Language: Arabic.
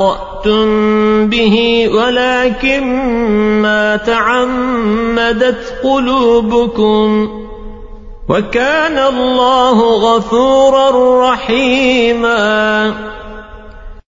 أخطأتم به ولكن ما تعمدت قلوبكم وكان الله غفورا رحيما